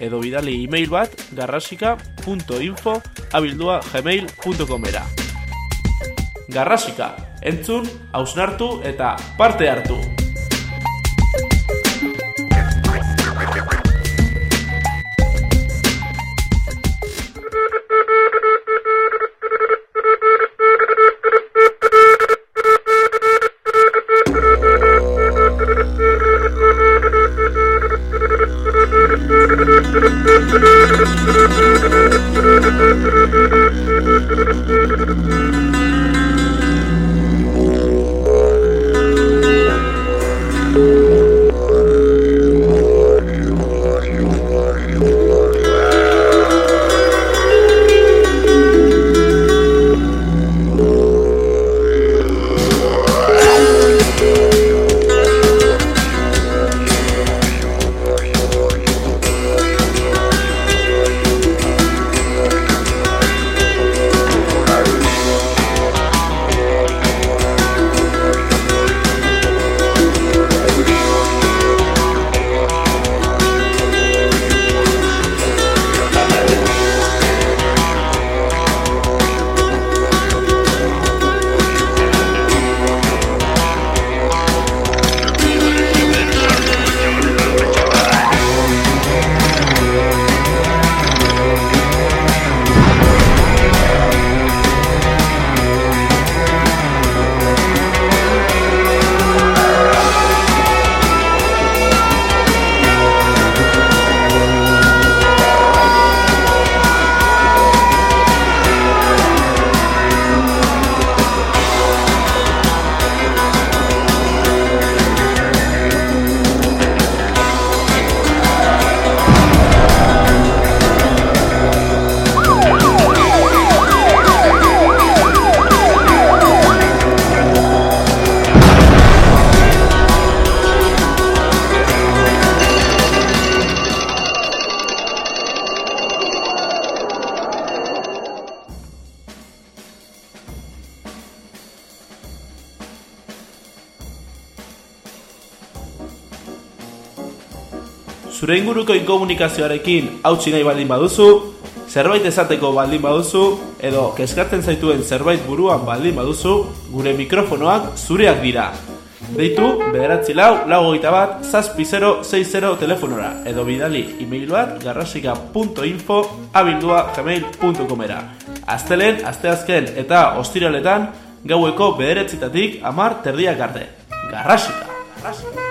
Edo bidali e-mail bat garrasika.info abildua gmail.comera. Garrasika, entzun, hausnartu eta parte hartu! Zure inguruko inkomunikazioarekin hautsi nahi baldin baduzu, zerbait esateko baldin baduzu, edo kezkatzen zaituen zerbait buruan baldin baduzu, gure mikrofonoak zureak dira. Deitu, bederatzi lau, lau hogeita bat, zazpi 060 telefonora, edo bidali e-mail bat garrasika.info abildua gmail.comera. Aztelen, asteazken eta ostiraletan, gaueko bederetzitatik amar terdiak arte. Garrasika! Garrasika!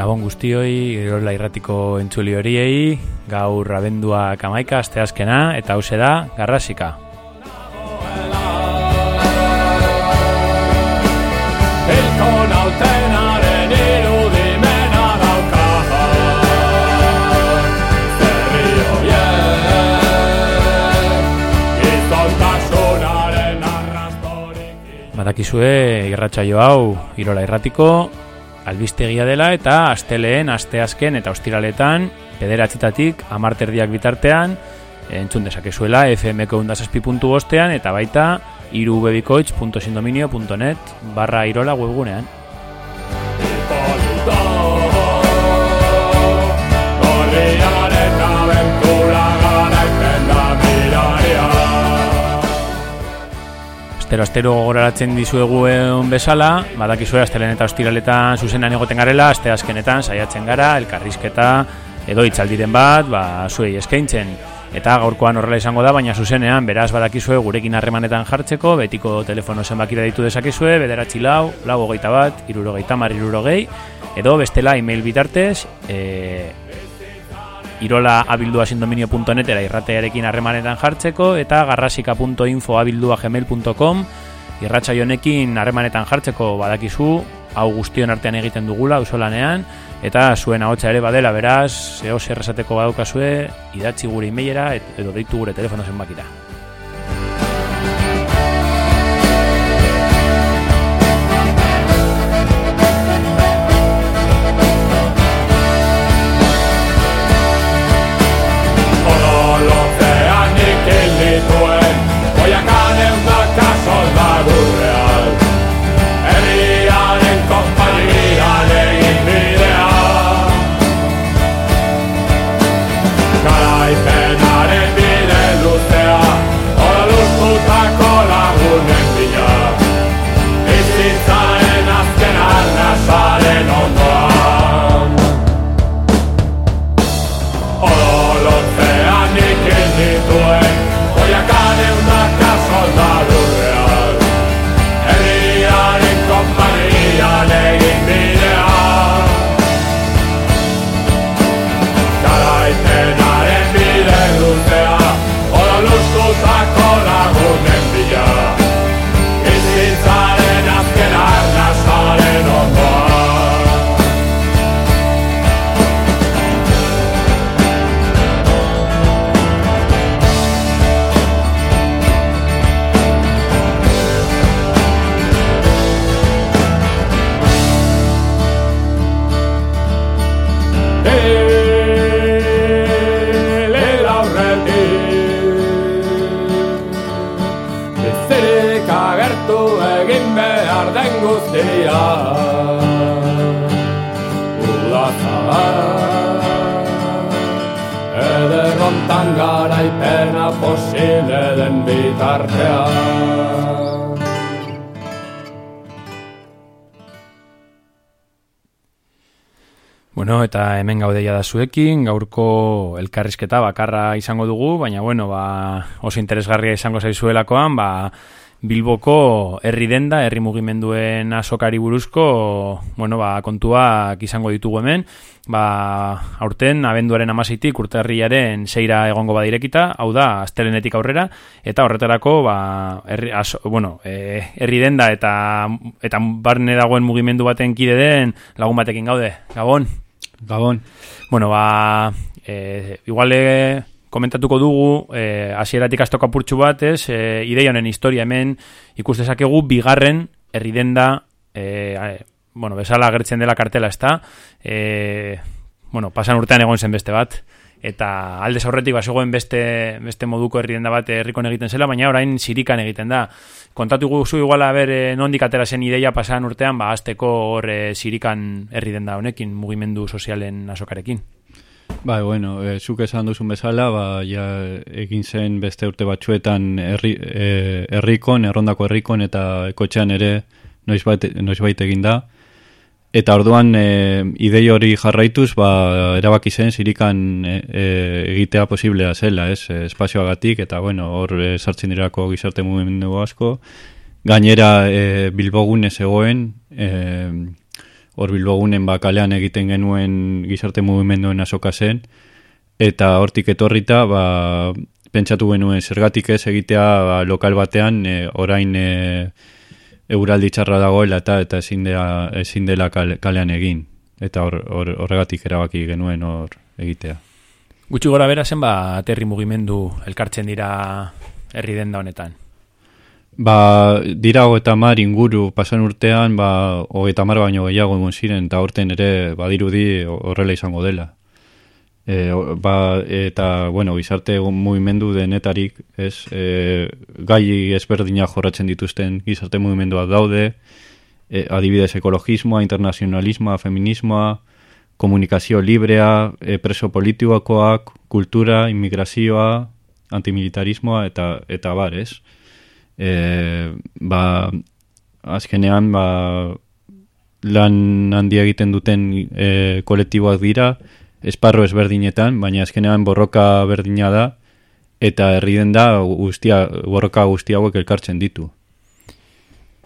Gabon guztioi, Irola Irratiko entzuli horiei, gaur abenduak amaika, asteazkena, eta hause da, garrasika. Badakizue, irratsaio hau, Irola Irratiko, albistegia dela eta asteleen, asteazken eta ostiraletan, pederatzitatik, amarterdiak bitartean, entzun dezakezuela fmko undazazpi puntu bostean eta baita irubebikoitz.sindominio.net barra irola webgunean. Astero astero gogoraratzen dizueguen bezala, badakizue astelen eta ostiraletan zuzenan egoten garela, asteazkenetan saiatzen gara, elkarrizketa edo hitzaldiren bat, ba, zuei eskaintzen. Eta gaurkoan horrela izango da, baina zuzenean, beraz badakizue gurekin harremanetan jartzeko, betiko telefono zenbakira ditu dezakezue, bederatzi lau, lau hogeita bat, irurogeita mar irurogei, edo bestela email bitartez, e, irola abildua sindominio.net era irratearekin harremanetan jartzeko eta garrasika.info abildua gmail.com irratxa honekin harremanetan jartzeko badakizu hau guztion artean egiten dugula auzolanean eta zuen ahotsa ere badela beraz zeo zer esateko badaukazue idatzi gure emailera et- edo deitu gure telefono zenbakira Bueno, eta hemen gaudeia da zuekin, gaurko elkarrizketa bakarra izango dugu, baina bueno, ba, oso interesgarria izango zaizuelakoan, ba, Bilboko herri denda, herri mugimenduen azokari buruzko, bueno, ba, kontuak izango ditugu hemen, ba, aurten, abenduaren amaseitik, urtarriaren seira egongo badirekita, hau da, astelenetik aurrera, eta horretarako, ba, herri, aso, bueno, e, herri denda eta, eta barne dagoen mugimendu baten kide den lagun batekin gaude, Gabon? Gabon. Bueno, ba, e, igual e, komentatuko dugu, e, hasieratik astoko apurtxu bat, ez, e, ideia honen historia hemen ikus dezakegu bigarren herri denda, e, bueno, bezala agertzen dela kartela, ezta? E, bueno, pasan urtean egon zen beste bat, eta aldez aurretik bazegoen beste, beste moduko herri denda bat herrikon egiten zela, baina orain sirikan egiten da. Kontatu guzu igual a ber e, nondik atera zen ideia pasan urtean, ba, azteko hor e, sirikan herri denda honekin, mugimendu sozialen asokarekin. Bai, bueno, e, zuk esan duzun bezala, ba, ja, egin zen beste urte batzuetan herri, e, herrikon, errondako herrikon eta ekotxean ere noizbait, noizbait egin da. Eta orduan e, idei hori jarraituz, ba, erabaki zen zirikan e, e, egitea posiblea zela, ez, espazioagatik, eta bueno, hor e, sartzen dirako gizarte mugimendu asko. Gainera e, bilbogune zegoen, e, hor bilbogunen ba, kalean egiten genuen gizarte mugimenduen azoka zen, eta hortik etorrita, ba, pentsatu genuen zergatik ez egitea ba, lokal batean, e, orain e, euraldi txarra dagoela eta eta ezin, dela, ezin dela kale- kalean egin. Eta hor, hor, horregatik erabaki genuen hor egitea. Gutxi gora bera zen, ba, aterri mugimendu elkartzen dira herri denda honetan. Ba, dira hogeita mar inguru pasan urtean, ba, hogeita mar baino gehiago egon ziren, eta horten ere badirudi horrela izango dela. E, ba, eta, bueno, gizarte mugimendu denetarik, ez, e, gai ezberdina jorratzen dituzten gizarte mugimenduak daude, e, adibidez ekologismoa, internazionalismoa, feminismoa, komunikazio librea, e, preso politikoakoak, kultura, immigrazioa, antimilitarismoa, eta, eta bar, ez? e, ba, azkenean ba, lan handia egiten duten e, kolektiboak dira, esparro ezberdinetan, baina azkenean borroka berdina da, eta herri da guztia, borroka guzti hauek elkartzen ditu.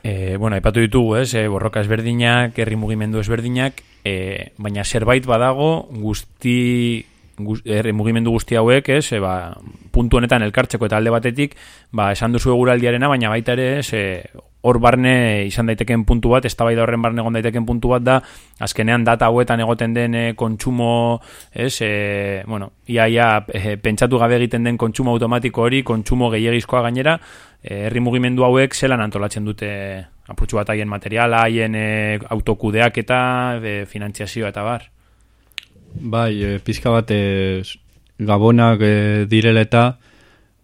E, bueno, aipatu ditugu, ez, e, borroka ezberdinak, herri mugimendu ezberdinak, e, baina zerbait badago guzti guz, herri mugimendu guzti hauek, ez, e, ba, puntu honetan elkartzeko eta alde batetik, ba, esan duzu eguraldiarena, baina baita ere, ez, e, hor barne izan daiteken puntu bat, eztabaida horren barne egon daiteken puntu bat da, azkenean data hauetan egoten den e, kontsumo, ez, e, bueno, ia, ia, e, pentsatu gabe egiten den kontsumo automatiko hori, kontsumo gehiagizkoa gainera, e, herri mugimendu hauek zelan antolatzen dute apurtxu bat haien materiala, haien e, autokudeak eta e, finantziazioa eta bar. Bai, e, pizka bat e, gabonak e, direla eta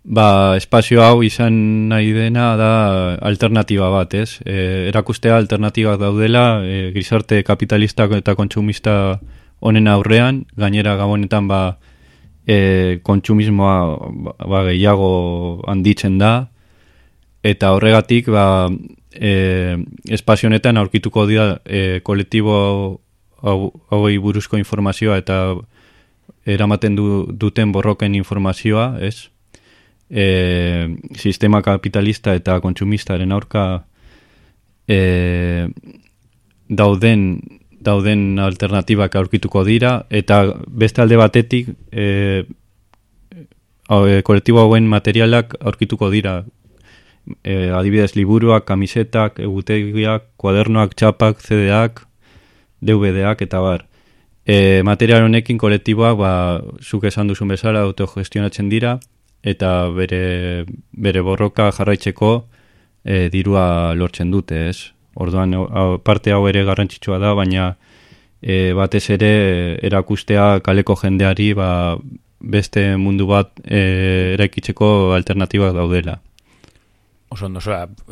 ba, espazio hau izan nahi dena da alternatiba bat, ez? E, erakustea alternatibak daudela e, gizarte kapitalista eta kontsumista honen aurrean, gainera gabonetan ba, e, kontsumismoa ba, ba, gehiago handitzen da, eta horregatik ba, e, espazio honetan aurkituko dira e, kolektibo hau buruzko informazioa eta eramaten du, duten borroken informazioa, ez? E, sistema kapitalista eta kontsumistaren aurka e, dauden dauden alternatibak aurkituko dira eta beste alde batetik e, e, kolektibo hauen materialak aurkituko dira e, adibidez liburuak, kamisetak, egutegiak, kuadernoak, txapak, CD-ak, DVD-ak eta bar. E, material honekin kolektiboak, ba, zuk esan duzun bezala, autogestionatzen dira, eta bere, bere borroka jarraitzeko e, dirua lortzen dute, ez? Orduan, parte hau ere garrantzitsua da, baina e, batez ere erakustea kaleko jendeari ba, beste mundu bat e, eraikitzeko alternatibak daudela oso ondo,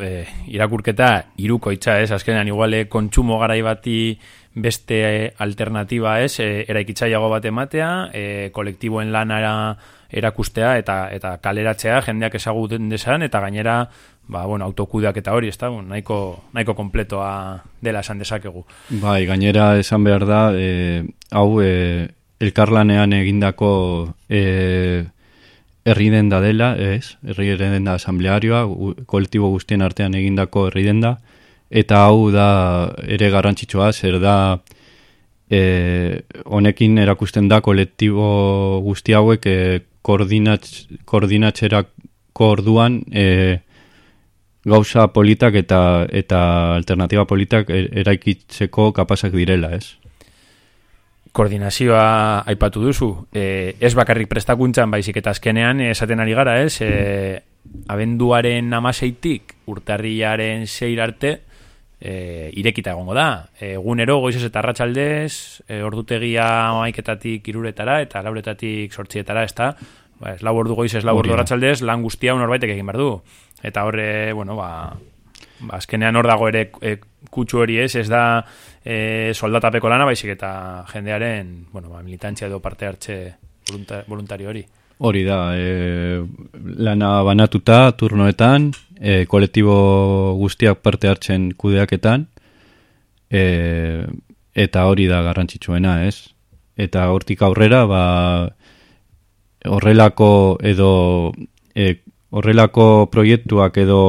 e, irakurketa irukoitza, ez, azkenean iguale kontsumo garai bati beste alternativa ez, e, eraikitzaiago bat ematea, e, kolektiboen lanara erakustea eta eta kaleratzea jendeak ezaguten desan eta gainera ba, bueno, autokudeak eta hori, ez da, nahiko, nahiko kompletoa dela esan dezakegu. Bai, gainera esan behar da, e, hau e, elkarlanean egindako e, herri denda dela, ez, herri denda asamblearioa, kolektibo guztien artean egindako herri denda, eta hau da ere garrantzitsua, zer da e, honekin erakusten da kolektibo guzti hauek e, koordinatz, koordinatxerako orduan e, gauza politak eta eta alternatiba politak e, eraikitzeko kapasak direla, ez? koordinazioa aipatu duzu, e, ez bakarrik prestakuntzan baizik eta azkenean esaten ari gara, ez? E, abenduaren amaseitik urtarriaren zeir arte e, irekita egongo da. Egunero goizez eta arratsaldez, e, ordutegia maiketatik iruretara eta lauretatik sortzietara, ez da? Ba, ez lau ordu goizez, lau ordu arratsaldez, lan guztia unorbaitek egin behar du. Eta horre, bueno, ba, ba, azkenean hor dago ere e, kutsu hori ez, ez da e, soldatapeko lana, baizik eta jendearen, bueno, ba, militantzia edo parte hartze voluntario hori. Hori da, e, lana banatuta turnoetan, e, kolektibo guztiak parte hartzen kudeaketan, e, eta hori da garrantzitsuena, ez? Eta hortik aurrera, ba, horrelako edo e, horrelako proiektuak edo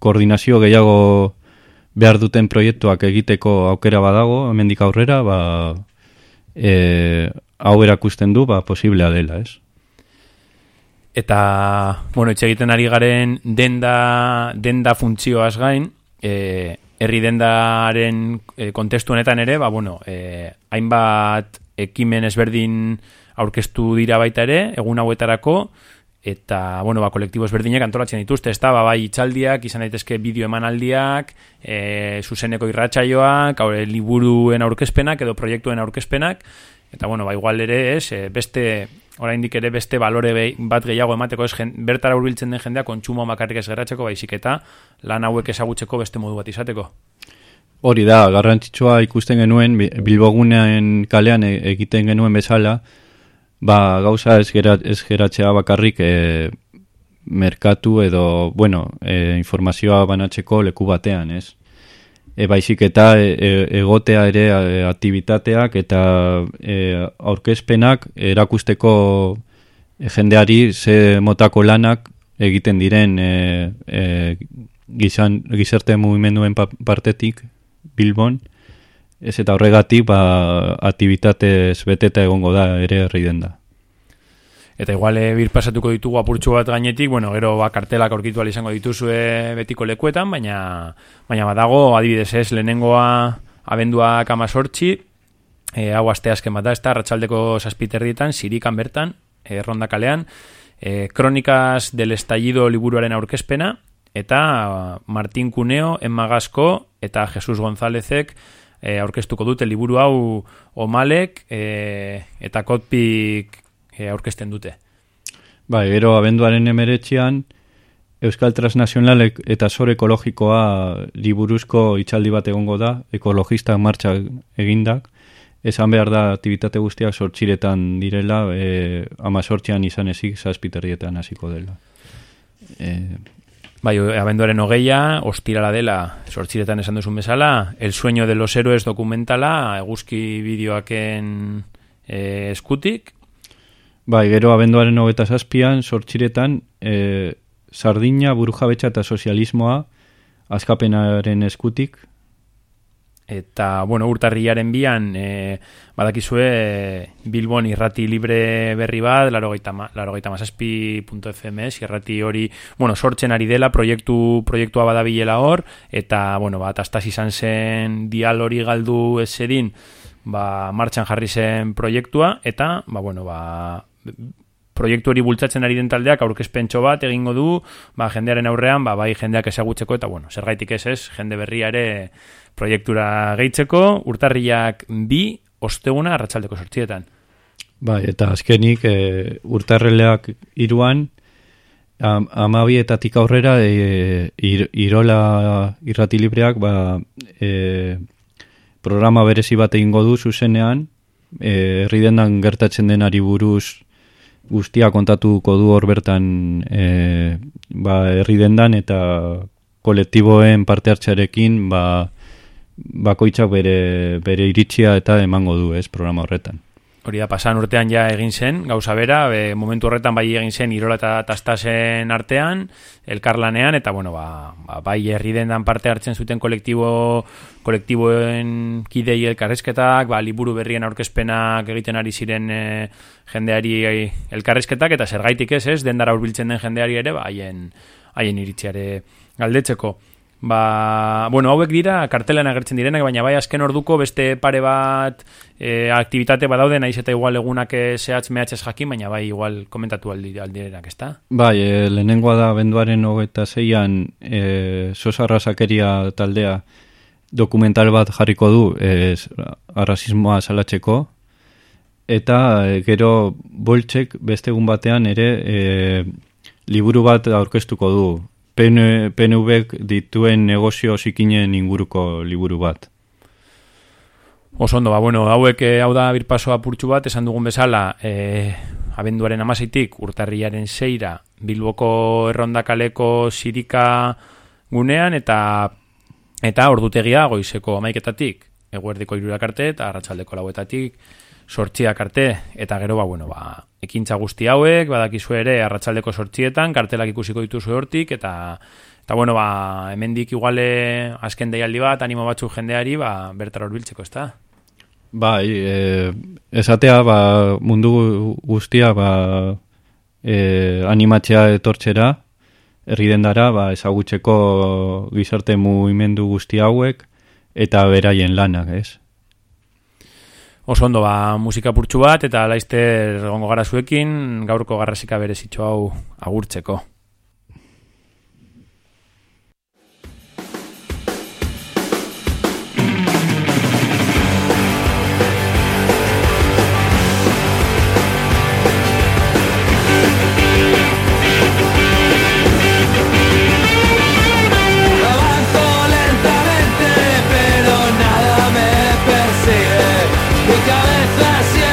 koordinazio gehiago behar duten proiektuak egiteko aukera badago, hemendik aurrera, ba, e, hau erakusten du, ba, posiblea dela, ez? Eta, bueno, etxe egiten ari garen denda, denda funtzioaz gain, e, herri dendaren e, kontestu honetan ere, ba, bueno, e, hainbat ekimen ezberdin aurkeztu dira baita ere, egun hauetarako, eta bueno, ba, kolektibo ezberdinak antolatzen dituzte, ezta, ba, bai itxaldiak, izan daitezke bideo emanaldiak, e, zuzeneko irratsaioak, hau, liburuen aurkezpenak edo proiektuen aurkezpenak, eta bueno, ba, igual ere, ez, e, beste, oraindik ere beste balore bat gehiago emateko, ez, jen, bertara hurbiltzen den jendea kontsumo makarrik ez gerratzeko, baizik eta lan hauek ezagutzeko beste modu bat izateko. Hori da, garrantzitsua ikusten genuen, bilbogunean kalean e, egiten genuen bezala, Ba, gauza ez, ez geratzea bakarrik e, merkatu edo, bueno, e, informazioa banatzeko leku batean, ez? E, baizik eta e, e egotea ere e, aktivitateak eta e, aurkezpenak erakusteko jendeari ze motako lanak egiten diren e, e, gizan, gizarte movimenduen partetik Bilbon Ez eta horregatik, ba, aktivitatez beteta egongo da ere herri denda. Eta igual e, bir pasatuko ditugu apurtxo bat gainetik, bueno, gero ba, kartelak aurkitu izango dituzue betiko lekuetan, baina baina badago, adibidez ez, lehenengoa abenduak amazortzi, e, hau aste azken bat da, ez da, ratxaldeko saspiterrietan, sirikan bertan, e, ronda kalean, e, Kronikaz del Estallido liburuaren aurkezpena, eta Martin Cuneo, Emma Gasko eta Jesus Gonzálezek e, aurkeztuko dute liburu hau Omalek e, eta Kotpik aurkezten dute. Bai, gero abenduaren emeretxian, Euskal Transnazionalek eta Sor Ekologikoa liburuzko itxaldi bat egongo da, ekologista martxa egindak, esan behar da aktivitate guztiak sortxiretan direla, e, ama sortxian izan ezik zazpiterrietan hasiko dela. E, bai, abenduaren hogeia, ostirala dela, sortxiretan esan duzun bezala, El sueño de los héroes dokumentala, eguzki bideoaken e, eskutik. Bai, gero abenduaren hogeta zazpian, sortxiretan, e, Sardina, Burujabetxa eta Sozialismoa, azkapenaren eskutik, eta bueno, urtarriaren bian e, badakizue Bilbon irrati libre berri bat, laro gaita mazazpi.fms, irrati hori, bueno, sortzen ari dela, proiektu, proiektua badabilela hor, eta, bueno, bat, astaz izan zen dial hori galdu esedin, ba, martxan jarri zen proiektua, eta, ba, bueno, ba, proiektu hori bultzatzen ari den taldeak aurkezpentso bat egingo du, ba, jendearen aurrean, ba, bai jendeak ezagutzeko, eta, bueno, zergaitik ez ez, jende berria ere proiektura gehitzeko, urtarriak bi, osteguna, arratsaldeko sortzietan. Bai, eta azkenik, e, urtarreleak iruan, am, amabietatik aurrera, e, ir, irola irrati libreak, ba, e, programa berezi bat egingo du zuzenean, e, herri dendan gertatzen denari buruz guztia kontatuko du hor bertan e, ba, herri dendan eta kolektiboen parte hartxarekin ba, bakoitzak bere, bere iritzia eta emango du, ez, programa horretan. Hori da, pasan urtean ja egin zen, gauza bera, be, momentu horretan bai egin zen irola eta tastasen artean, elkarlanean, eta bueno, ba, ba, bai herri dendan parte hartzen zuten kolektibo, kolektiboen kidei elkarrezketak, ba, liburu berrien aurkezpenak egiten ari ziren e, jendeari elkarrezketak, eta zergaitik ez ez, dendara urbiltzen den jendeari ere, ba, haien, haien iritziare galdetzeko. Ba, bueno, hauek dira kartelan agertzen direnak, baina bai azken orduko beste pare bat e, aktivitate badaude, naiz eta igual egunak zehatz mehatxez jakin, baina bai igual komentatu aldi, aldirenak, ezta? Bai, e, lehenengoa da benduaren hogeta zeian e, sosarra sakeria taldea dokumental bat jarriko du e, arrasismoa salatzeko, eta e, gero boltsek beste egun batean ere e, liburu bat aurkeztuko du PNV dituen negozio zikinen inguruko liburu bat. Oso ondo, ba, bueno, hauek eh, hau da birpasoa purtsu bat, esan dugun bezala, e, abenduaren amazaitik, urtarriaren zeira, bilboko errondakaleko sirika gunean, eta eta ordutegia goizeko amaiketatik, eguerdiko irurak arte, eta arratsaldeko lauetatik, sortziak arte, eta gero, ba, bueno, ba, ekintza guzti hauek, badakizu ere arratsaldeko sortzietan, kartelak ikusiko dituzu hortik, eta, eta bueno, ba, hemendik iguale azken deialdi bat, animo batzu jendeari, ba, bertar horbiltzeko, ez da? Bai, e, esatea, ba, mundu guztia, ba, e, animatzea etortzera, herri dendara, ba, ezagutzeko gizarte mugimendu guzti hauek, eta beraien lanak, ez? Oso ondo, ba, musika purtsu bat, eta laizter gongo gara zuekin, gaurko garrasika berezitxo hau agurtzeko. pudesse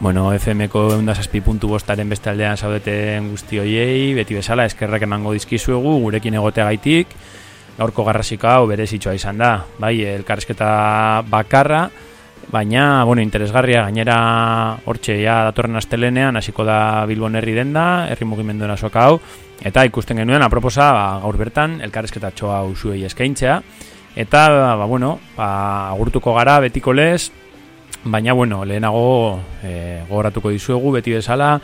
Bueno, FM-ko eundazazpi puntu bostaren beste aldean zaudeten guzti hoiei, beti bezala, eskerrak emango dizkizuegu, gurekin egoteagaitik, gaurko garrasika hau bere izan da. Bai, elkarrezketa bakarra, baina, bueno, interesgarria, gainera hortxe ja datorren astelenean, hasiko da Bilbon herri denda, herri mugimenduen asoka hau, eta ikusten genuen, aproposa, ba, gaur bertan, elkarrezketa txoa usuei eskaintzea, eta, ba, bueno, ba, agurtuko gara betiko lez, baina bueno, lehenago e, gogoratuko dizuegu beti bezala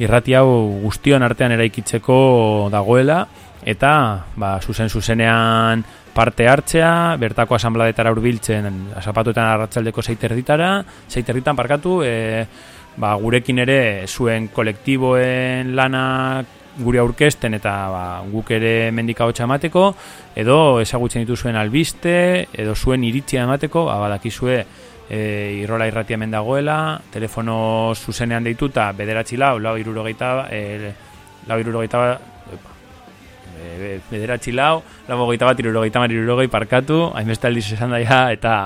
irrati hau guztion artean eraikitzeko dagoela eta ba, zuzen zuzenean parte hartzea, bertako asambladetara urbiltzen zapatuetan arratzaldeko zeiterditara, zeiterditan parkatu, e, ba, gurekin ere zuen kolektiboen lana gure aurkezten eta ba, guk ere mendika hotxa emateko, edo ezagutzen dituzuen albiste, edo zuen iritzia emateko, ba, badakizue e, irrola irratia hemen dagoela, telefono zuzenean deituta, bederatzi lau, lau irurogeita, e, lau irurogeita, e, bederatzi lau, lau mogeita bat irurogeita mar irurogei parkatu, hainbeste aldiz esan daia, eta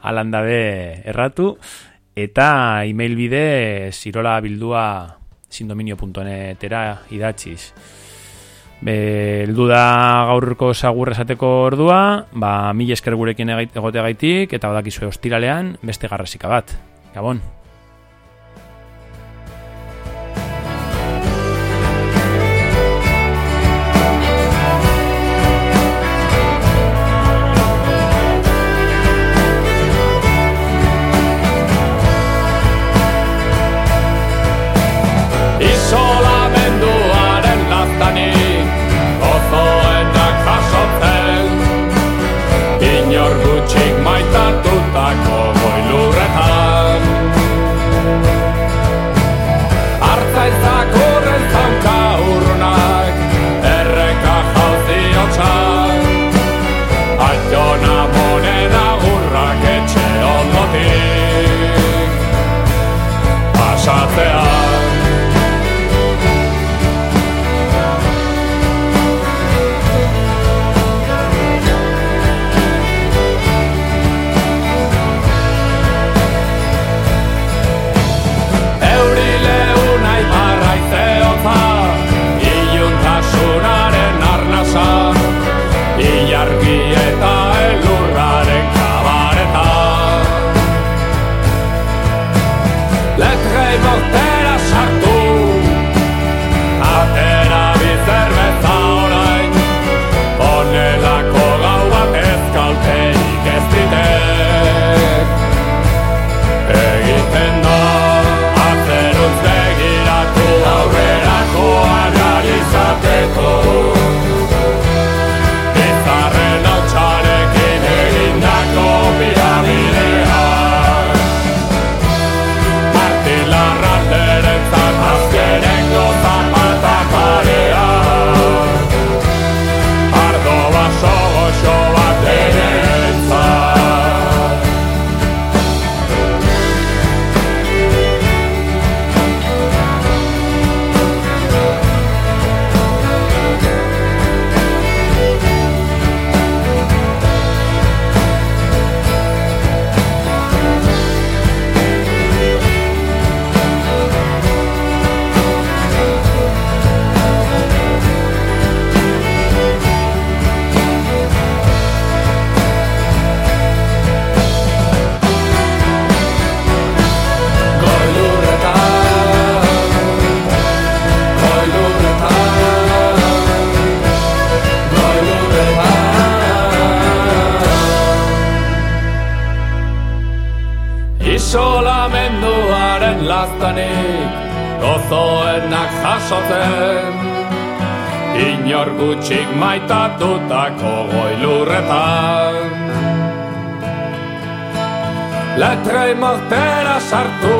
alandabe erratu, eta email bide, zirola bildua sindominio.netera idatziz. Beldu da gaurko sagur esateko ordua, ba, mil esker gurekin egote gaitik, eta badakizue ostiralean beste garrasika bat. Gabon! Jasotzen Inor gutxik maitatutako goilurretan. Letrei mortera sartu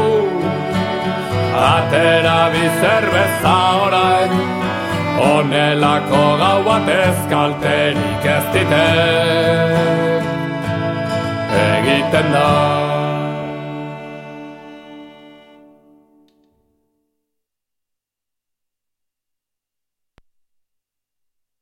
Atera bizerbeza orain. Honelako gau bat ezkalterik ez ditek Egiten da